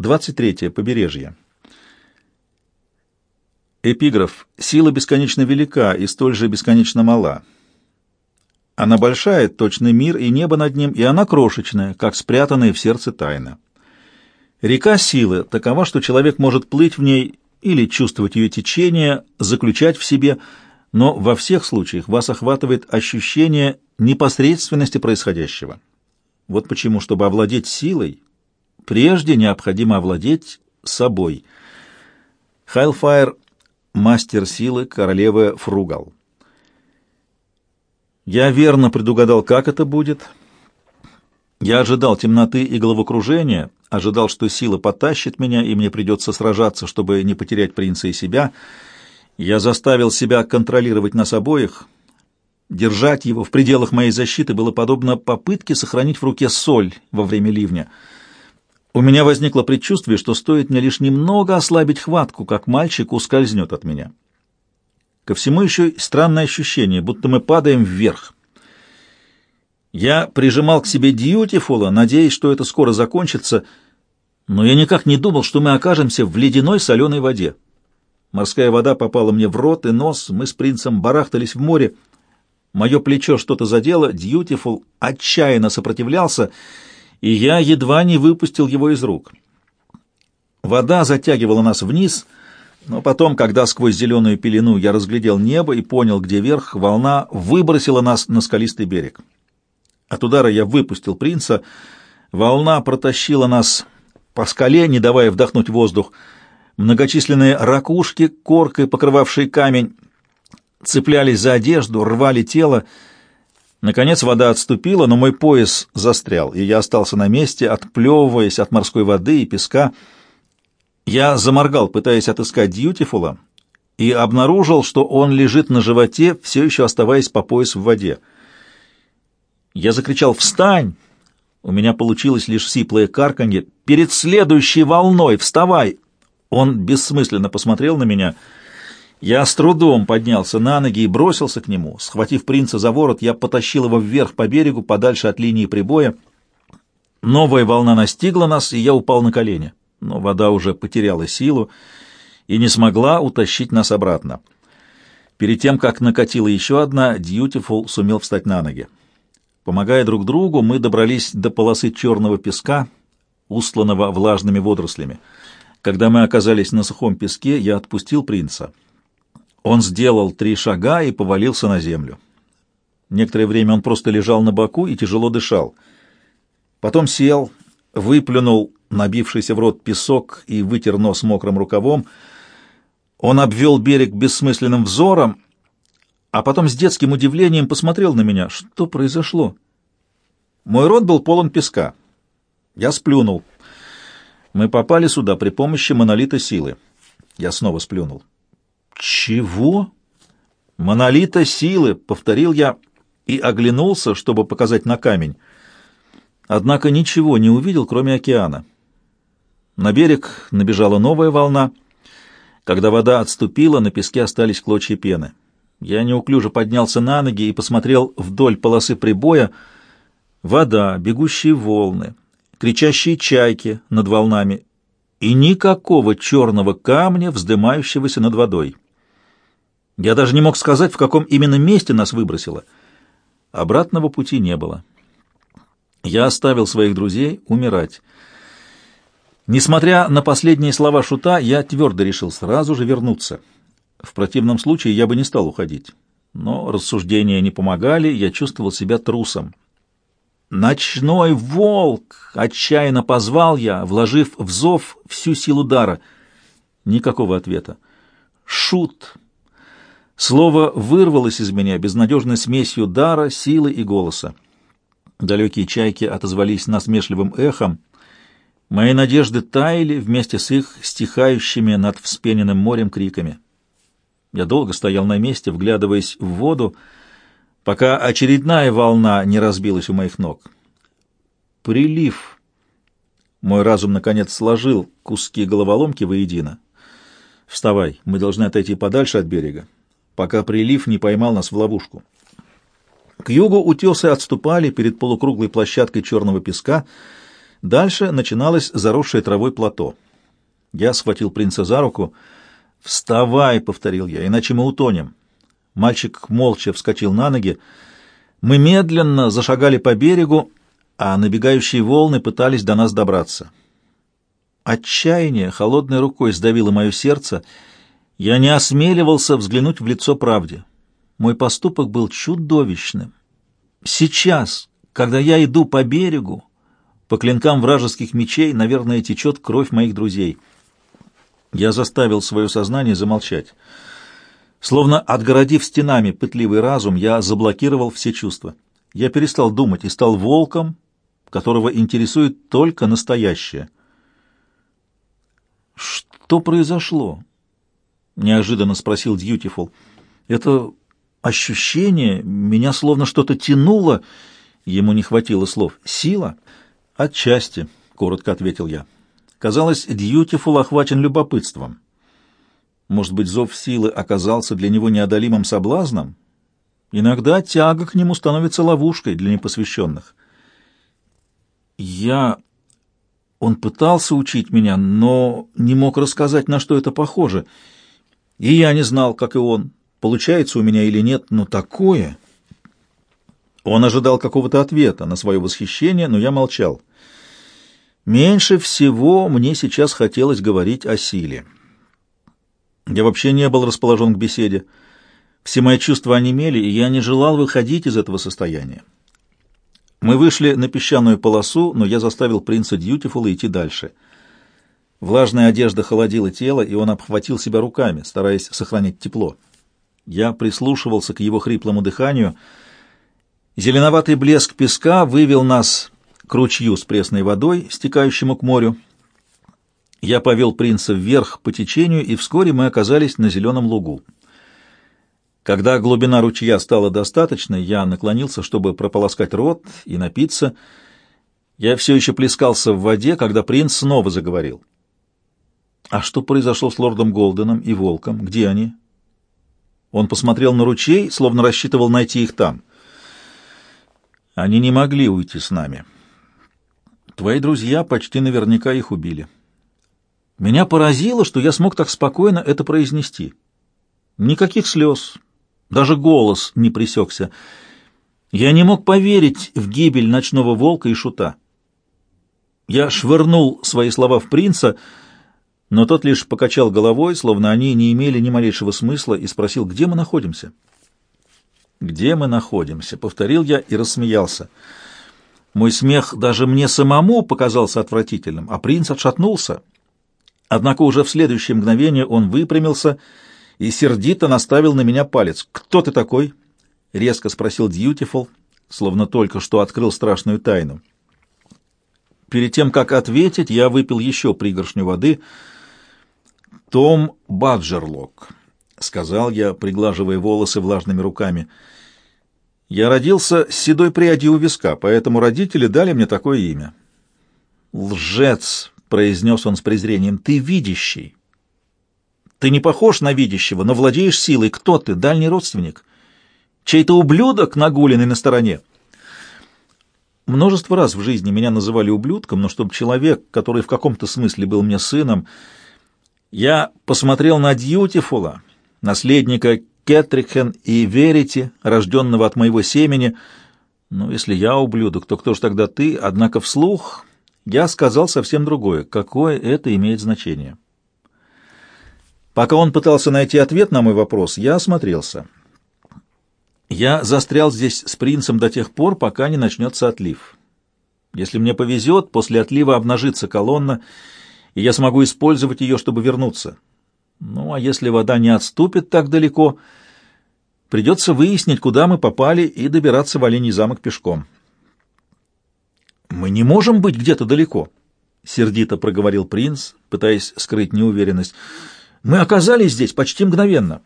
23. Побережье. Эпиграф. Сила бесконечно велика и столь же бесконечно мала. Она большая, точно мир и небо над ним, и она крошечная, как спрятанная в сердце тайна. Река силы такова, что человек может плыть в ней или чувствовать ее течение, заключать в себе, но во всех случаях вас охватывает ощущение непосредственности происходящего. Вот почему, чтобы овладеть силой, прежде необходимо овладеть собой. Хайлфайр мастер силы королевы Фругал. Я верно предугадал, как это будет. Я ожидал темноты и головокружения, ожидал, что сила потащит меня, и мне придется сражаться, чтобы не потерять принца и себя. Я заставил себя контролировать нас обоих. Держать его в пределах моей защиты было подобно попытке сохранить в руке соль во время ливня — у меня возникло предчувствие, что стоит мне лишь немного ослабить хватку, как мальчик ускользнет от меня. Ко всему еще странное ощущение, будто мы падаем вверх. Я прижимал к себе Дьютифула, надеясь, что это скоро закончится, но я никак не думал, что мы окажемся в ледяной соленой воде. Морская вода попала мне в рот и нос, мы с принцем барахтались в море. Мое плечо что-то задело, Дьютифул отчаянно сопротивлялся — и я едва не выпустил его из рук. Вода затягивала нас вниз, но потом, когда сквозь зеленую пелену я разглядел небо и понял, где верх, волна выбросила нас на скалистый берег. От удара я выпустил принца, волна протащила нас по скале, не давая вдохнуть воздух. Многочисленные ракушки, коркой покрывавшие камень, цеплялись за одежду, рвали тело, Наконец вода отступила, но мой пояс застрял, и я остался на месте, отплевываясь от морской воды и песка. Я заморгал, пытаясь отыскать Дьютифула, и обнаружил, что он лежит на животе, все еще оставаясь по пояс в воде. Я закричал «Встань!» У меня получилось лишь сиплое карканье. «Перед следующей волной! Вставай!» Он бессмысленно посмотрел на меня — я с трудом поднялся на ноги и бросился к нему. Схватив принца за ворот, я потащил его вверх по берегу, подальше от линии прибоя. Новая волна настигла нас, и я упал на колени. Но вода уже потеряла силу и не смогла утащить нас обратно. Перед тем, как накатила еще одна, Дьютифул сумел встать на ноги. Помогая друг другу, мы добрались до полосы черного песка, устланного влажными водорослями. Когда мы оказались на сухом песке, я отпустил принца — он сделал три шага и повалился на землю. Некоторое время он просто лежал на боку и тяжело дышал. Потом сел, выплюнул набившийся в рот песок и вытер нос мокрым рукавом. Он обвел берег бессмысленным взором, а потом с детским удивлением посмотрел на меня. Что произошло? Мой рот был полон песка. Я сплюнул. Мы попали сюда при помощи монолита силы. Я снова сплюнул. «Чего?» «Монолита силы», — повторил я и оглянулся, чтобы показать на камень. Однако ничего не увидел, кроме океана. На берег набежала новая волна. Когда вода отступила, на песке остались клочья пены. Я неуклюже поднялся на ноги и посмотрел вдоль полосы прибоя. Вода, бегущие волны, кричащие чайки над волнами и никакого черного камня, вздымающегося над водой. Я даже не мог сказать, в каком именно месте нас выбросило. Обратного пути не было. Я оставил своих друзей умирать. Несмотря на последние слова Шута, я твердо решил сразу же вернуться. В противном случае я бы не стал уходить. Но рассуждения не помогали, я чувствовал себя трусом. «Ночной волк!» — отчаянно позвал я, вложив в зов всю силу дара. Никакого ответа. «Шут!» Слово вырвалось из меня безнадежной смесью дара, силы и голоса. Далекие чайки отозвались насмешливым эхом. Мои надежды таяли вместе с их стихающими над вспененным морем криками. Я долго стоял на месте, вглядываясь в воду, пока очередная волна не разбилась у моих ног. Прилив. Мой разум, наконец, сложил куски головоломки воедино. «Вставай, мы должны отойти подальше от берега пока прилив не поймал нас в ловушку. К югу утесы отступали перед полукруглой площадкой черного песка, Дальше начиналось заросшее травой плато. Я схватил принца за руку. «Вставай!» — повторил я, — «иначе мы утонем». Мальчик молча вскочил на ноги. Мы медленно зашагали по берегу, а набегающие волны пытались до нас добраться. Отчаяние холодной рукой сдавило мое сердце. Я не осмеливался взглянуть в лицо правде. Мой поступок был чудовищным. Сейчас, когда я иду по берегу, по клинкам вражеских мечей, наверное, течет кровь моих друзей. Я заставил свое сознание замолчать. Словно отгородив стенами пытливый разум, я заблокировал все чувства. Я перестал думать и стал волком, которого интересует только настоящее. «Что произошло?» — неожиданно спросил Дьютифул. «Это ощущение, меня словно что-то тянуло...» Ему не хватило слов. «Сила?» «Отчасти», — коротко ответил я. Казалось, Дьютифул охвачен любопытством. Может быть, зов силы оказался для него неодолимым соблазном? Иногда тяга к нему становится ловушкой для непосвященных. Я... Он пытался учить меня, но не мог рассказать, на что это похоже. И я не знал, как и он, получается у меня или нет, но такое... Он ожидал какого-то ответа на свое восхищение, но я молчал. Меньше всего мне сейчас хотелось говорить о силе. Я вообще не был расположен к беседе. Все мои чувства онемели, и я не желал выходить из этого состояния. Мы вышли на песчаную полосу, но я заставил принца Дьютифула идти дальше. Влажная одежда холодила тело, и он обхватил себя руками, стараясь сохранить тепло. Я прислушивался к его хриплому дыханию. Зеленоватый блеск песка вывел нас к ручью с пресной водой, стекающему к морю. Я повел принца вверх по течению, и вскоре мы оказались на зеленом лугу. Когда глубина ручья стала достаточной, я наклонился, чтобы прополоскать рот и напиться. Я все еще плескался в воде, когда принц снова заговорил. «А что произошло с лордом Голденом и Волком? Где они?» Он посмотрел на ручей, словно рассчитывал найти их там. «Они не могли уйти с нами. Твои друзья почти наверняка их убили». Меня поразило, что я смог так спокойно это произнести. Никаких слез, даже голос не пресекся. Я не мог поверить в гибель ночного волка и шута. Я швырнул свои слова в принца, но тот лишь покачал головой, словно они не имели ни малейшего смысла, и спросил, где мы находимся. «Где мы находимся?» — повторил я и рассмеялся. Мой смех даже мне самому показался отвратительным, а принц отшатнулся — Однако уже в следующее мгновение он выпрямился и сердито наставил на меня палец. «Кто ты такой?» — резко спросил Дьютифул, словно только что открыл страшную тайну. Перед тем, как ответить, я выпил еще пригоршню воды. «Том Баджерлок», — сказал я, приглаживая волосы влажными руками. «Я родился с седой прядью у виска, поэтому родители дали мне такое имя». «Лжец!» Произнес он с презрением, — «ты видящий. Ты не похож на видящего, но владеешь силой. Кто ты? Дальний родственник? Чей-то ублюдок, нагуленный на стороне?» Множество раз в жизни меня называли ублюдком, но чтобы человек, который в каком-то смысле был мне сыном, я посмотрел на Дьютифула, наследника Кетрикхен и Верити, рожденного от моего семени. Ну, если я ублюдок, то кто ж тогда ты? Однако вслух я сказал совсем другое. Какое это имеет значение? Пока он пытался найти ответ на мой вопрос, я осмотрелся. Я застрял здесь с принцем до тех пор, пока не начнется отлив. Если мне повезет, после отлива обнажится колонна, и я смогу использовать ее, чтобы вернуться. Ну, а если вода не отступит так далеко, придется выяснить, куда мы попали, и добираться в Оленей замок пешком. «Мы не можем быть где-то далеко», — сердито проговорил принц, пытаясь скрыть неуверенность. «Мы оказались здесь почти мгновенно».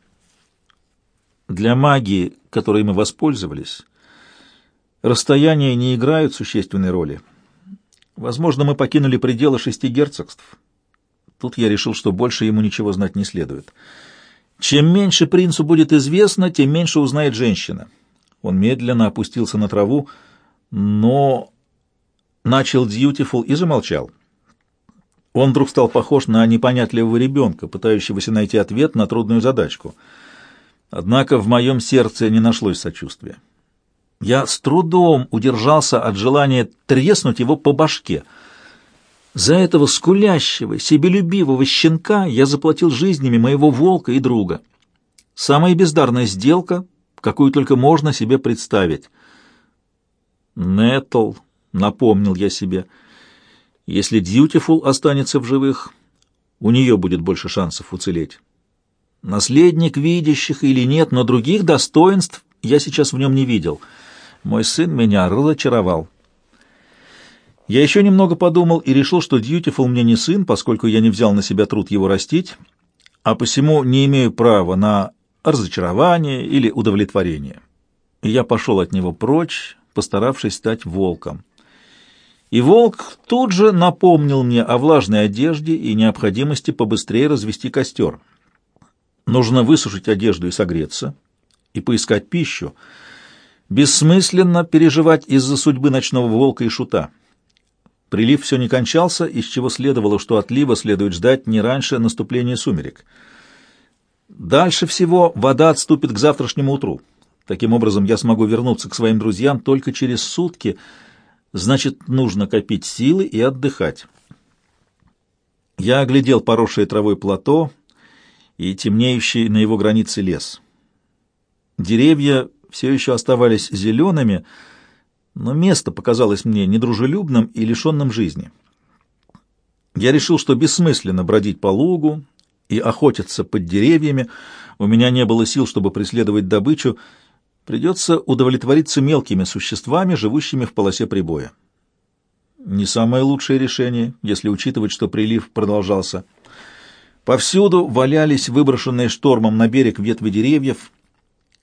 Для магии, которой мы воспользовались, расстояния не играют существенной роли. Возможно, мы покинули пределы шести герцогств. Тут я решил, что больше ему ничего знать не следует. Чем меньше принцу будет известно, тем меньше узнает женщина. Он медленно опустился на траву, но Начал Дьютифул и замолчал. Он вдруг стал похож на непонятливого ребенка, пытающегося найти ответ на трудную задачку. Однако в моем сердце не нашлось сочувствия. Я с трудом удержался от желания треснуть его по башке. За этого скулящего, себелюбивого щенка я заплатил жизнями моего волка и друга. Самая бездарная сделка, какую только можно себе представить. «Нетл», — напомнил я себе, — «если Дьютифул останется в живых, у нее будет больше шансов уцелеть. Наследник видящих или нет, но других достоинств я сейчас в нем не видел». Мой сын меня разочаровал. Я еще немного подумал и решил, что Дьютифул мне не сын, поскольку я не взял на себя труд его растить, а посему не имею права на разочарование или удовлетворение. И я пошел от него прочь, постаравшись стать волком. И волк тут же напомнил мне о влажной одежде и необходимости побыстрее развести костер. Нужно высушить одежду и согреться, и поискать пищу, Бессмысленно переживать из-за судьбы ночного волка и шута. Прилив все не кончался, из чего следовало, что отлива следует ждать не раньше наступления сумерек. Дальше всего вода отступит к завтрашнему утру. Таким образом, я смогу вернуться к своим друзьям только через сутки. Значит, нужно копить силы и отдыхать. Я оглядел поросшее травой плато и темнеющий на его границе лес. Деревья все еще оставались зелеными, но место показалось мне недружелюбным и лишенным жизни. Я решил, что бессмысленно бродить по лугу и охотиться под деревьями, у меня не было сил, чтобы преследовать добычу, придется удовлетвориться мелкими существами, живущими в полосе прибоя. Не самое лучшее решение, если учитывать, что прилив продолжался. Повсюду валялись выброшенные штормом на берег ветви деревьев,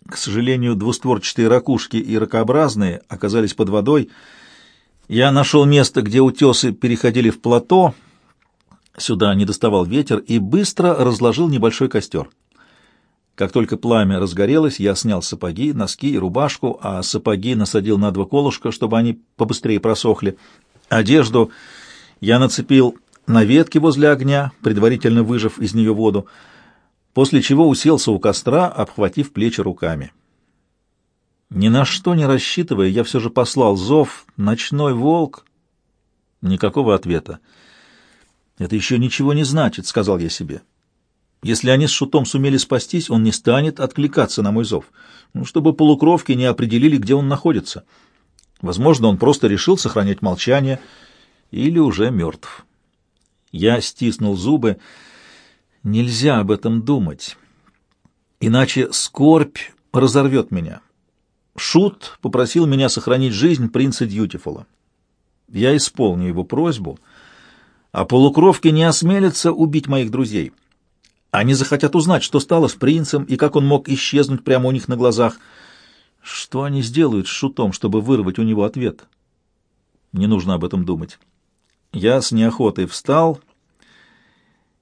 к сожалению, двустворчатые ракушки и ракообразные оказались под водой. Я нашел место, где утесы переходили в плато, сюда не доставал ветер, и быстро разложил небольшой костер. Как только пламя разгорелось, я снял сапоги, носки и рубашку, а сапоги насадил на два колышка, чтобы они побыстрее просохли. Одежду я нацепил на ветки возле огня, предварительно выжав из нее воду после чего уселся у костра, обхватив плечи руками. Ни на что не рассчитывая, я все же послал зов «Ночной волк». Никакого ответа. «Это еще ничего не значит», — сказал я себе. «Если они с Шутом сумели спастись, он не станет откликаться на мой зов, ну, чтобы полукровки не определили, где он находится. Возможно, он просто решил сохранять молчание или уже мертв». Я стиснул зубы, — Нельзя об этом думать, иначе скорбь разорвет меня. Шут попросил меня сохранить жизнь принца Дьютифула. Я исполню его просьбу, а полукровки не осмелятся убить моих друзей. Они захотят узнать, что стало с принцем и как он мог исчезнуть прямо у них на глазах. Что они сделают с Шутом, чтобы вырвать у него ответ? Не нужно об этом думать. Я с неохотой встал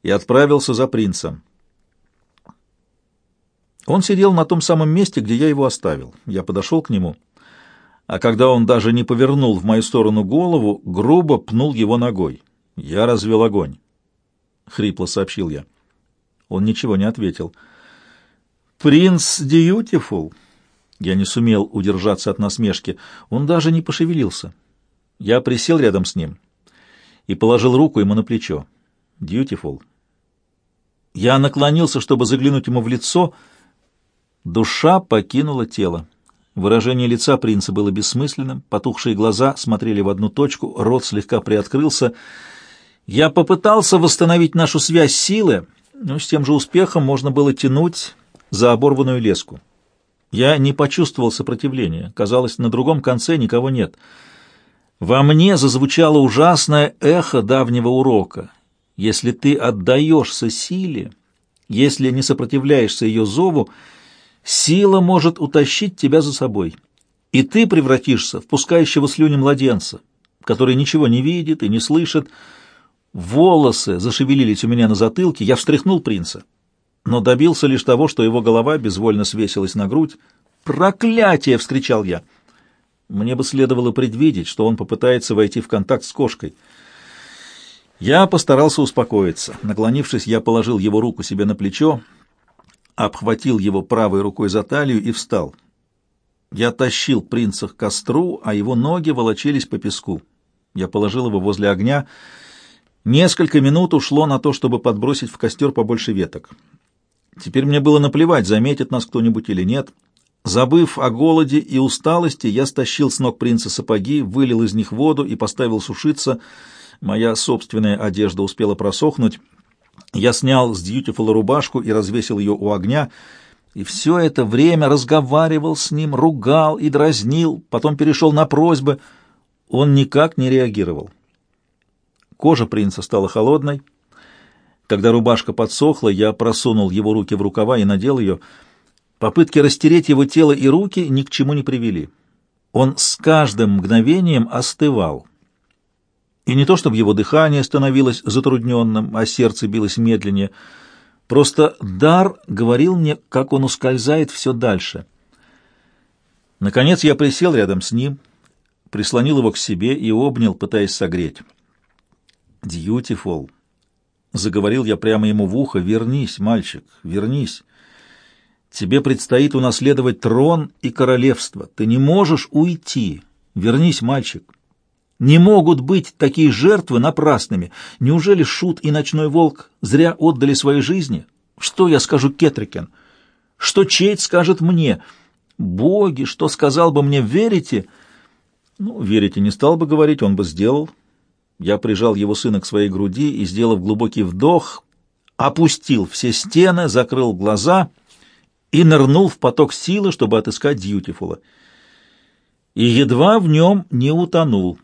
и отправился за принцем. Он сидел на том самом месте, где я его оставил. Я подошел к нему, а когда он даже не повернул в мою сторону голову, грубо пнул его ногой. Я развел огонь. Хрипло сообщил я. Он ничего не ответил. «Принц Дьютифул!» Я не сумел удержаться от насмешки. Он даже не пошевелился. Я присел рядом с ним и положил руку ему на плечо. «Дьютифул, я наклонился, чтобы заглянуть ему в лицо. Душа покинула тело. Выражение лица принца было бессмысленным, потухшие глаза смотрели в одну точку, рот слегка приоткрылся. Я попытался восстановить нашу связь силы, но с тем же успехом можно было тянуть за оборванную леску. Я не почувствовал сопротивления. Казалось, на другом конце никого нет. Во мне зазвучало ужасное эхо давнего урока. Если ты отдаешься силе, если не сопротивляешься ее зову, сила может утащить тебя за собой, и ты превратишься в пускающего слюни младенца, который ничего не видит и не слышит. Волосы зашевелились у меня на затылке, я встряхнул принца, но добился лишь того, что его голова безвольно свесилась на грудь. «Проклятие!» — вскричал я. Мне бы следовало предвидеть, что он попытается войти в контакт с кошкой. Я постарался успокоиться. Наклонившись, я положил его руку себе на плечо, обхватил его правой рукой за талию и встал. Я тащил принца к костру, а его ноги волочились по песку. Я положил его возле огня. Несколько минут ушло на то, чтобы подбросить в костер побольше веток. Теперь мне было наплевать, заметит нас кто-нибудь или нет. Забыв о голоде и усталости, я стащил с ног принца сапоги, вылил из них воду и поставил сушиться. Моя собственная одежда успела просохнуть. Я снял с Дьютифула рубашку и развесил ее у огня, и все это время разговаривал с ним, ругал и дразнил, потом перешел на просьбы. Он никак не реагировал. Кожа принца стала холодной. Когда рубашка подсохла, я просунул его руки в рукава и надел ее. Попытки растереть его тело и руки ни к чему не привели. Он с каждым мгновением остывал. И не то, чтобы его дыхание становилось затрудненным, а сердце билось медленнее. Просто дар говорил мне, как он ускользает все дальше. Наконец я присел рядом с ним, прислонил его к себе и обнял, пытаясь согреть. «Дьютифул», — заговорил я прямо ему в ухо, — «вернись, мальчик, вернись. Тебе предстоит унаследовать трон и королевство. Ты не можешь уйти. Вернись, мальчик». Не могут быть такие жертвы напрасными. Неужели Шут и Ночной Волк зря отдали свои жизни? Что я скажу Кетрикен? Что Чейт скажет мне? Боги, что сказал бы мне, верите? Ну, верите не стал бы говорить, он бы сделал. Я прижал его сына к своей груди и, сделав глубокий вдох, опустил все стены, закрыл глаза и нырнул в поток силы, чтобы отыскать Дьютифула. И едва в нем не утонул.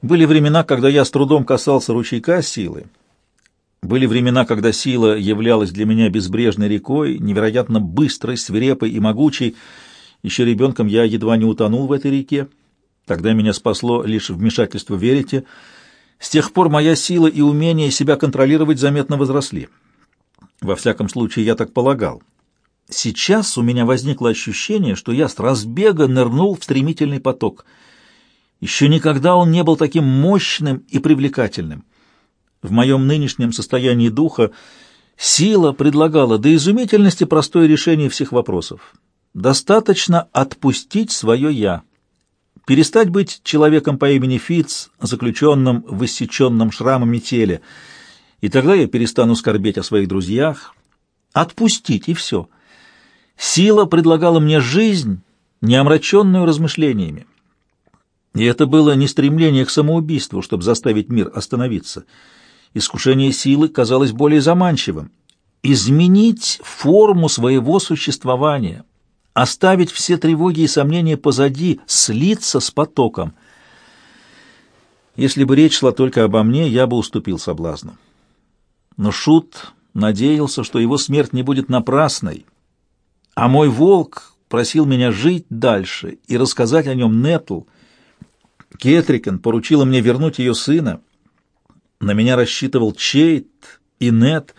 Были времена, когда я с трудом касался ручейка силы. Были времена, когда сила являлась для меня безбрежной рекой, невероятно быстрой, свирепой и могучей. Еще ребенком я едва не утонул в этой реке. Тогда меня спасло лишь вмешательство верите. С тех пор моя сила и умение себя контролировать заметно возросли. Во всяком случае, я так полагал. Сейчас у меня возникло ощущение, что я с разбега нырнул в стремительный поток — еще никогда он не был таким мощным и привлекательным. В моем нынешнем состоянии духа сила предлагала до изумительности простое решение всех вопросов. Достаточно отпустить свое «я», перестать быть человеком по имени Фиц, заключенным в иссеченном шрамами теле, и тогда я перестану скорбеть о своих друзьях. Отпустить, и все. Сила предлагала мне жизнь, не омраченную размышлениями. И это было не стремление к самоубийству, чтобы заставить мир остановиться. Искушение силы казалось более заманчивым. Изменить форму своего существования, оставить все тревоги и сомнения позади, слиться с потоком. Если бы речь шла только обо мне, я бы уступил соблазну. Но Шут надеялся, что его смерть не будет напрасной, а мой волк просил меня жить дальше и рассказать о нем Нетл — Кетрикен поручила мне вернуть ее сына. На меня рассчитывал Чейт и Нет.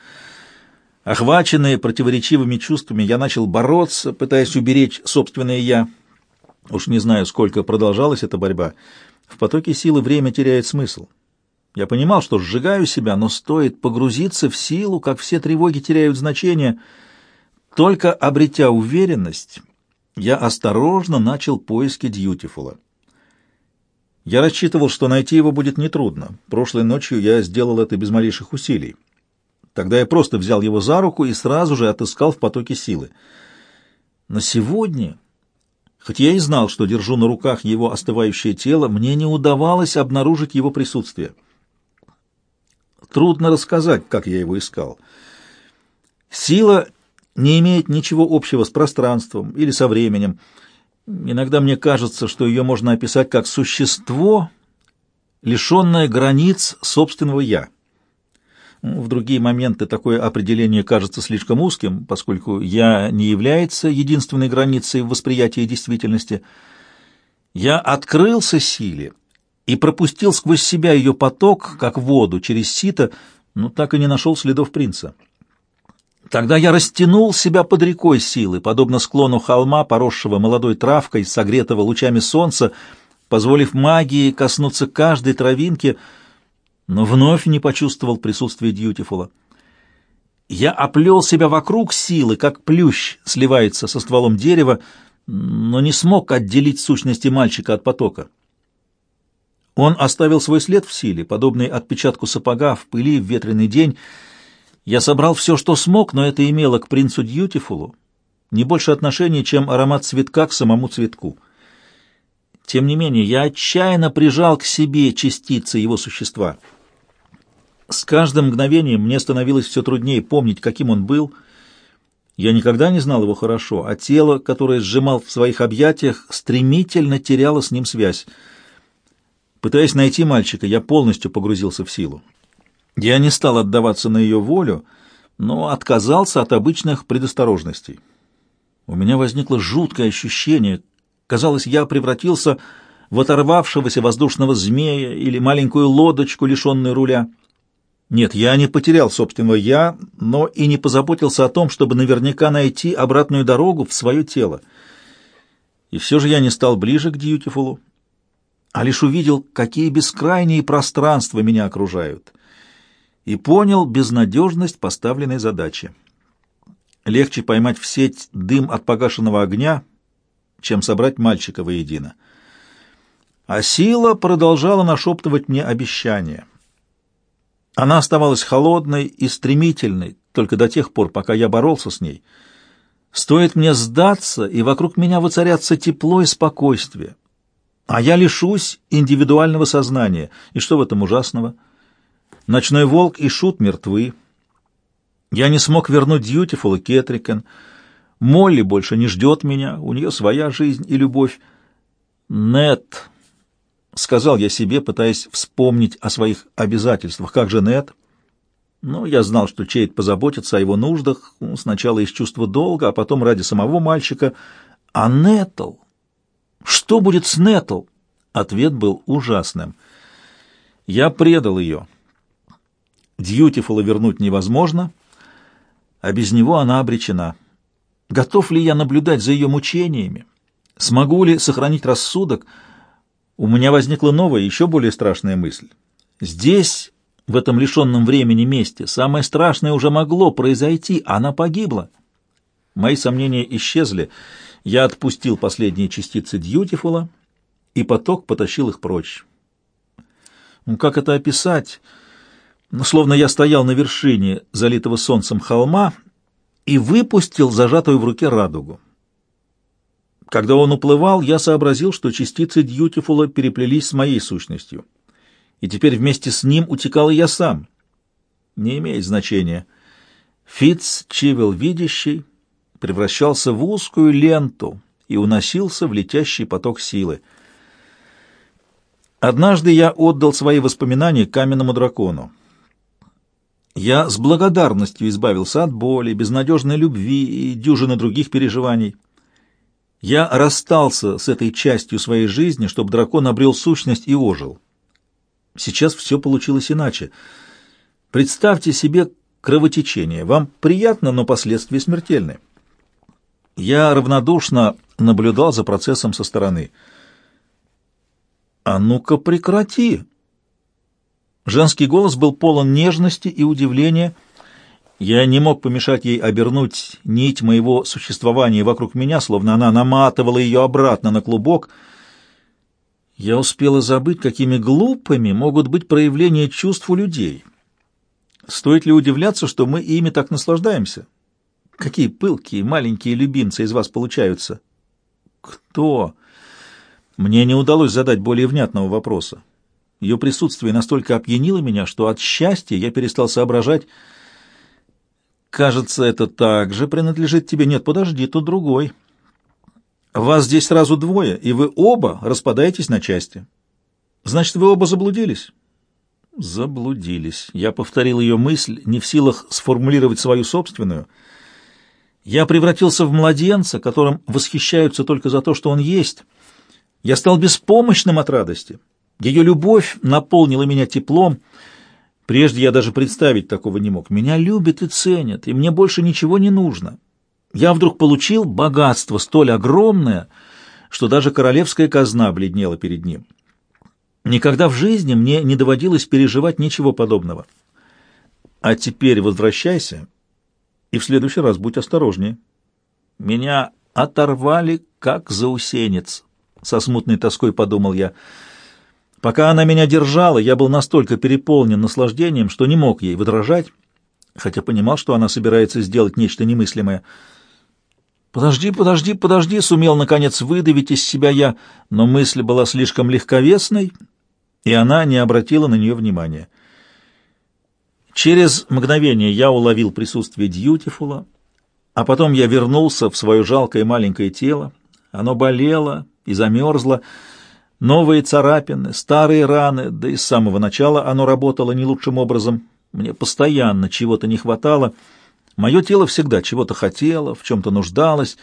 Охваченные противоречивыми чувствами, я начал бороться, пытаясь уберечь собственное «я». Уж не знаю, сколько продолжалась эта борьба. В потоке силы время теряет смысл. Я понимал, что сжигаю себя, но стоит погрузиться в силу, как все тревоги теряют значение. Только обретя уверенность, я осторожно начал поиски Дьютифула. Я рассчитывал, что найти его будет нетрудно. Прошлой ночью я сделал это без малейших усилий. Тогда я просто взял его за руку и сразу же отыскал в потоке силы. Но сегодня, хоть я и знал, что держу на руках его остывающее тело, мне не удавалось обнаружить его присутствие. Трудно рассказать, как я его искал. Сила не имеет ничего общего с пространством или со временем, Иногда мне кажется, что ее можно описать как существо, лишенное границ собственного «я». В другие моменты такое определение кажется слишком узким, поскольку «я» не является единственной границей в восприятии действительности. Я открылся силе и пропустил сквозь себя ее поток, как воду через сито, но так и не нашел следов принца. Тогда я растянул себя под рекой силы, подобно склону холма, поросшего молодой травкой, согретого лучами солнца, позволив магии коснуться каждой травинки, но вновь не почувствовал присутствие Дьютифула. Я оплел себя вокруг силы, как плющ сливается со стволом дерева, но не смог отделить сущности мальчика от потока. Он оставил свой след в силе, подобный отпечатку сапога в пыли в ветреный день. Я собрал все, что смог, но это имело к принцу Дьютифулу не больше отношения, чем аромат цветка к самому цветку. Тем не менее, я отчаянно прижал к себе частицы его существа. С каждым мгновением мне становилось все труднее помнить, каким он был. Я никогда не знал его хорошо, а тело, которое сжимал в своих объятиях, стремительно теряло с ним связь. Пытаясь найти мальчика, я полностью погрузился в силу. Я не стал отдаваться на ее волю, но отказался от обычных предосторожностей. У меня возникло жуткое ощущение, Казалось, я превратился в оторвавшегося воздушного змея или маленькую лодочку, лишенную руля. Нет, я не потерял собственного «я», но и не позаботился о том, чтобы наверняка найти обратную дорогу в свое тело. И все же я не стал ближе к Дьютифулу, а лишь увидел, какие бескрайние пространства меня окружают, и понял безнадежность поставленной задачи. Легче поймать в сеть дым от погашенного огня — чем собрать мальчика воедино. А сила продолжала нашептывать мне обещания. Она оставалась холодной и стремительной только до тех пор, пока я боролся с ней. Стоит мне сдаться, и вокруг меня воцарятся тепло и спокойствие. А я лишусь индивидуального сознания. И что в этом ужасного? Ночной волк и шут мертвы. Я не смог вернуть Дьютифул и Кетрикен — Молли больше не ждет меня, у нее своя жизнь и любовь. Нет, — сказал я себе, пытаясь вспомнить о своих обязательствах. Как же Нет? Ну, я знал, что Чейд позаботится о его нуждах, ну, сначала из чувства долга, а потом ради самого мальчика. А Нетл? Что будет с Нетл? Ответ был ужасным. Я предал ее. Дьютифула вернуть невозможно, а без него она обречена. Готов ли я наблюдать за ее мучениями? Смогу ли сохранить рассудок? У меня возникла новая, еще более страшная мысль. Здесь, в этом лишенном времени месте, самое страшное уже могло произойти, она погибла. Мои сомнения исчезли. Я отпустил последние частицы Дьютифула, и поток потащил их прочь. Ну, как это описать? Ну, словно я стоял на вершине залитого солнцем холма — и выпустил зажатую в руке радугу. Когда он уплывал, я сообразил, что частицы Дьютифула переплелись с моей сущностью, и теперь вместе с ним утекал и я сам. Не имеет значения. Фитц Чивел видящий превращался в узкую ленту и уносился в летящий поток силы. Однажды я отдал свои воспоминания каменному дракону. Я с благодарностью избавился от боли, безнадежной любви и дюжины других переживаний. Я расстался с этой частью своей жизни, чтобы дракон обрел сущность и ожил. Сейчас все получилось иначе. Представьте себе кровотечение. Вам приятно, но последствия смертельны. Я равнодушно наблюдал за процессом со стороны. «А ну-ка прекрати!» Женский голос был полон нежности и удивления. Я не мог помешать ей обернуть нить моего существования вокруг меня, словно она наматывала ее обратно на клубок. Я успела забыть, какими глупыми могут быть проявления чувств у людей. Стоит ли удивляться, что мы ими так наслаждаемся? Какие пылкие маленькие любимцы из вас получаются? Кто? Мне не удалось задать более внятного вопроса. Ее присутствие настолько опьянило меня, что от счастья я перестал соображать. «Кажется, это также принадлежит тебе. Нет, подожди, тут другой. Вас здесь сразу двое, и вы оба распадаетесь на части. Значит, вы оба заблудились?» «Заблудились». Я повторил ее мысль, не в силах сформулировать свою собственную. «Я превратился в младенца, которым восхищаются только за то, что он есть. Я стал беспомощным от радости». Ее любовь наполнила меня теплом. Прежде я даже представить такого не мог. Меня любят и ценят, и мне больше ничего не нужно. Я вдруг получил богатство столь огромное, что даже королевская казна бледнела перед ним. Никогда в жизни мне не доводилось переживать ничего подобного. А теперь возвращайся и в следующий раз будь осторожнее. Меня оторвали, как заусенец, — со смутной тоской подумал я. Пока она меня держала, я был настолько переполнен наслаждением, что не мог ей выдражать, хотя понимал, что она собирается сделать нечто немыслимое. «Подожди, подожди, подожди!» — сумел, наконец, выдавить из себя я, но мысль была слишком легковесной, и она не обратила на нее внимания. Через мгновение я уловил присутствие Дьютифула, а потом я вернулся в свое жалкое маленькое тело. Оно болело и замерзло. Новые царапины, старые раны, да и с самого начала оно работало не лучшим образом. Мне постоянно чего-то не хватало. Мое тело всегда чего-то хотело, в чем-то нуждалось.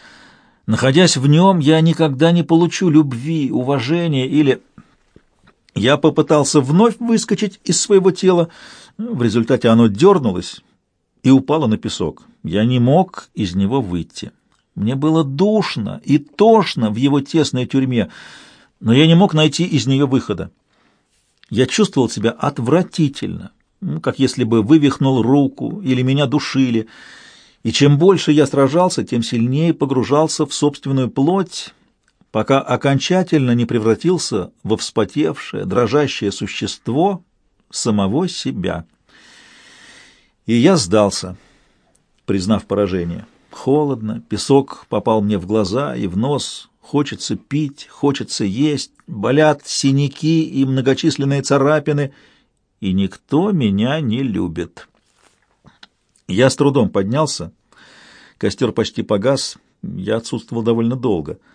Находясь в нем, я никогда не получу любви, уважения или я попытался вновь выскочить из своего тела, в результате оно дернулось и упало на песок. Я не мог из него выйти. Мне было душно и тошно в его тесной тюрьме, но я не мог найти из нее выхода. Я чувствовал себя отвратительно, ну, как если бы вывихнул руку или меня душили, и чем больше я сражался, тем сильнее погружался в собственную плоть, пока окончательно не превратился во вспотевшее, дрожащее существо самого себя. И я сдался, признав поражение. Холодно, песок попал мне в глаза и в нос, хочется пить, хочется есть, болят синяки и многочисленные царапины, и никто меня не любит. Я с трудом поднялся, костер почти погас, я отсутствовал довольно долго —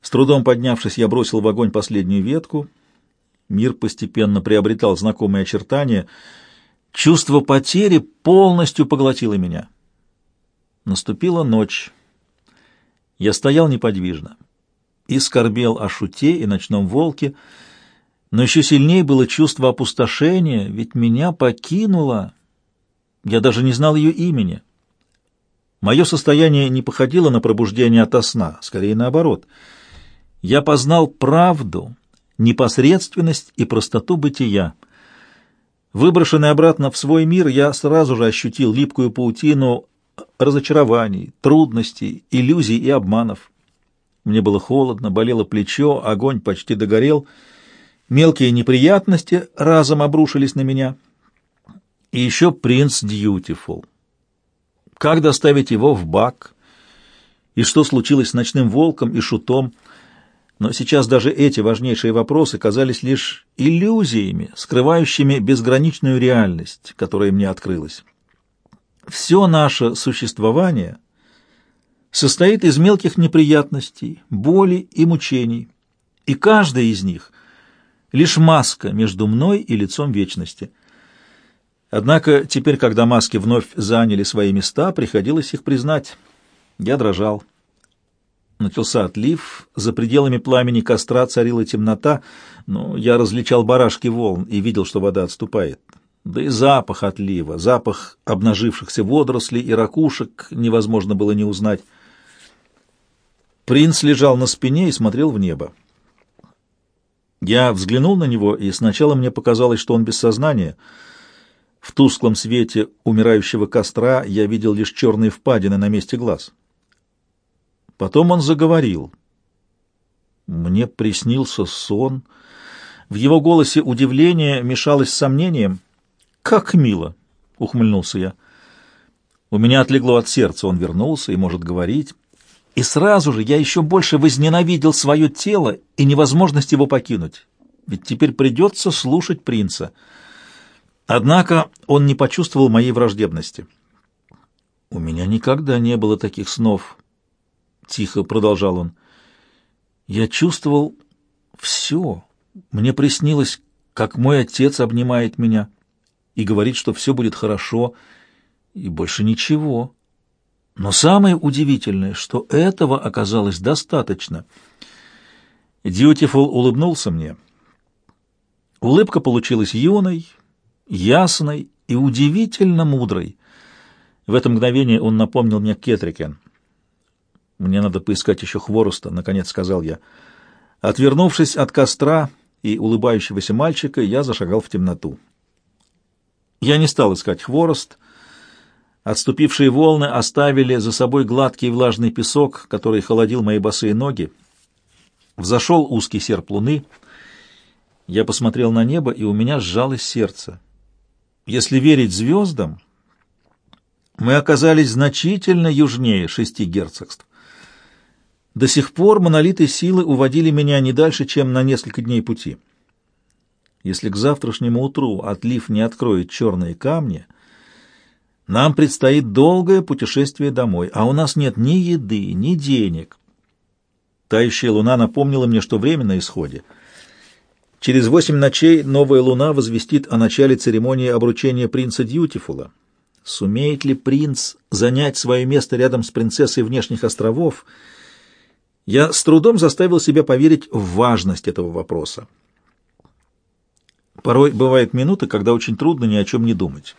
с трудом поднявшись, я бросил в огонь последнюю ветку. Мир постепенно приобретал знакомые очертания. Чувство потери полностью поглотило меня. Наступила ночь. Я стоял неподвижно и скорбел о шуте и ночном волке, но еще сильнее было чувство опустошения, ведь меня покинула. Я даже не знал ее имени. Мое состояние не походило на пробуждение ото сна, скорее наоборот — я познал правду, непосредственность и простоту бытия. Выброшенный обратно в свой мир, я сразу же ощутил липкую паутину разочарований, трудностей, иллюзий и обманов. Мне было холодно, болело плечо, огонь почти догорел. Мелкие неприятности разом обрушились на меня. И еще принц Дьютифул. Как доставить его в бак? И что случилось с ночным волком и шутом — но сейчас даже эти важнейшие вопросы казались лишь иллюзиями, скрывающими безграничную реальность, которая мне открылась. Все наше существование состоит из мелких неприятностей, боли и мучений, и каждая из них — лишь маска между мной и лицом вечности. Однако теперь, когда маски вновь заняли свои места, приходилось их признать. Я дрожал. Начался отлив, за пределами пламени костра царила темнота, но я различал барашки волн и видел, что вода отступает. Да и запах отлива, запах обнажившихся водорослей и ракушек невозможно было не узнать. Принц лежал на спине и смотрел в небо. Я взглянул на него, и сначала мне показалось, что он без сознания. В тусклом свете умирающего костра я видел лишь черные впадины на месте глаз. Потом он заговорил. Мне приснился сон. В его голосе удивление мешалось с сомнением. «Как мило!» — ухмыльнулся я. У меня отлегло от сердца, он вернулся и может говорить. И сразу же я еще больше возненавидел свое тело и невозможность его покинуть. Ведь теперь придется слушать принца. Однако он не почувствовал моей враждебности. У меня никогда не было таких снов, тихо продолжал он. Я чувствовал все. Мне приснилось, как мой отец обнимает меня и говорит, что все будет хорошо, и больше ничего. Но самое удивительное, что этого оказалось достаточно. Дьютифул улыбнулся мне. Улыбка получилась юной ясной и удивительно мудрой. В это мгновение он напомнил мне Кетрикен. «Мне надо поискать еще хвороста», — наконец сказал я. Отвернувшись от костра и улыбающегося мальчика, я зашагал в темноту. Я не стал искать хворост. Отступившие волны оставили за собой гладкий влажный песок, который холодил мои босые ноги. Взошел узкий серп луны. Я посмотрел на небо, и у меня сжалось сердце. Если верить звездам, мы оказались значительно южнее шести герцогств. До сих пор монолиты силы уводили меня не дальше, чем на несколько дней пути. Если к завтрашнему утру отлив не откроет черные камни, нам предстоит долгое путешествие домой, а у нас нет ни еды, ни денег. Тающая луна напомнила мне, что время на исходе. Через восемь ночей новая луна возвестит о начале церемонии обручения принца Дьютифула. Сумеет ли принц занять свое место рядом с принцессой внешних островов? Я с трудом заставил себя поверить в важность этого вопроса. Порой бывают минуты, когда очень трудно ни о чем не думать.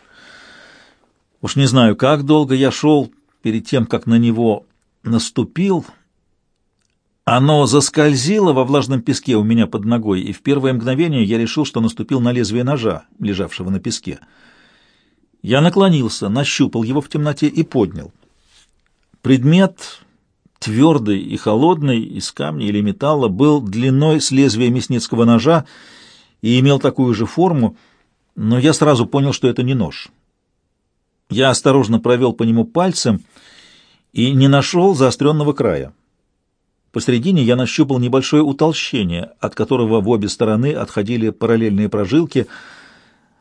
Уж не знаю, как долго я шел перед тем, как на него наступил. Оно заскользило во влажном песке у меня под ногой, и в первое мгновение я решил, что наступил на лезвие ножа, лежавшего на песке. Я наклонился, нащупал его в темноте и поднял. Предмет, твердый и холодный, из камня или металла, был длиной с лезвия мясницкого ножа и имел такую же форму, но я сразу понял, что это не нож. Я осторожно провел по нему пальцем и не нашел заостренного края. Посредине я нащупал небольшое утолщение, от которого в обе стороны отходили параллельные прожилки.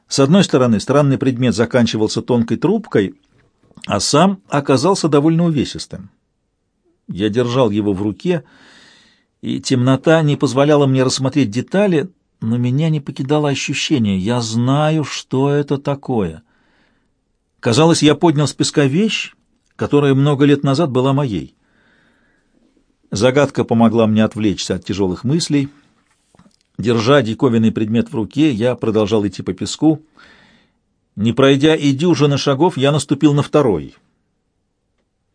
С одной стороны странный предмет заканчивался тонкой трубкой, а сам оказался довольно увесистым. Я держал его в руке, и темнота не позволяла мне рассмотреть детали, но меня не покидало ощущение «я знаю, что это такое». Казалось, я поднял с песка вещь, которая много лет назад была моей. Загадка помогла мне отвлечься от тяжелых мыслей. Держа диковинный предмет в руке, я продолжал идти по песку. Не пройдя и дюжины шагов, я наступил на второй.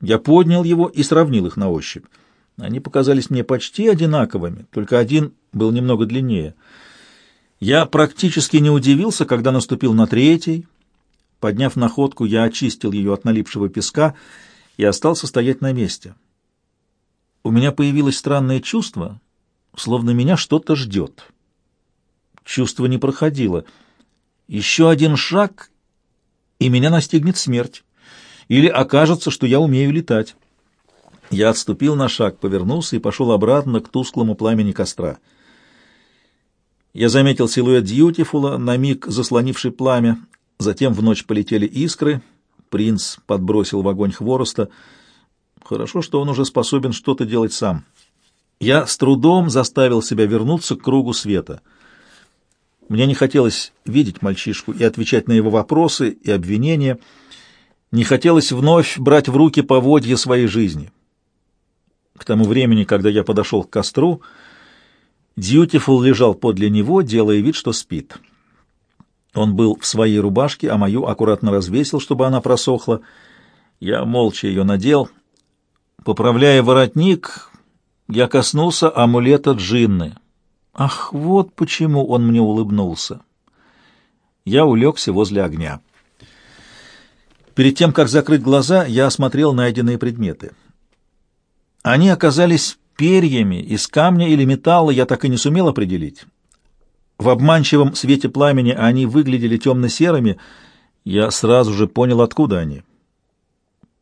Я поднял его и сравнил их на ощупь. Они показались мне почти одинаковыми, только один был немного длиннее. Я практически не удивился, когда наступил на третий, Подняв находку, я очистил ее от налипшего песка и остался стоять на месте. У меня появилось странное чувство, словно меня что-то ждет. Чувство не проходило. Еще один шаг, и меня настигнет смерть. Или окажется, что я умею летать. Я отступил на шаг, повернулся и пошел обратно к тусклому пламени костра. Я заметил силуэт Дьютифула, на миг заслонивший пламя, Затем в ночь полетели искры, принц подбросил в огонь хвороста. Хорошо, что он уже способен что-то делать сам. Я с трудом заставил себя вернуться к кругу света. Мне не хотелось видеть мальчишку и отвечать на его вопросы и обвинения. Не хотелось вновь брать в руки поводья своей жизни. К тому времени, когда я подошел к костру, Дьютифул лежал подле него, делая вид, что спит. Он был в своей рубашке, а мою аккуратно развесил, чтобы она просохла. Я молча ее надел. Поправляя воротник, я коснулся амулета джинны. Ах, вот почему он мне улыбнулся. Я улегся возле огня. Перед тем, как закрыть глаза, я осмотрел найденные предметы. Они оказались перьями из камня или металла, я так и не сумел определить. В обманчивом свете пламени они выглядели темно-серыми. Я сразу же понял, откуда они.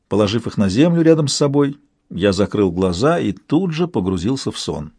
Положив их на землю рядом с собой, я закрыл глаза и тут же погрузился в сон.